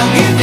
I'll give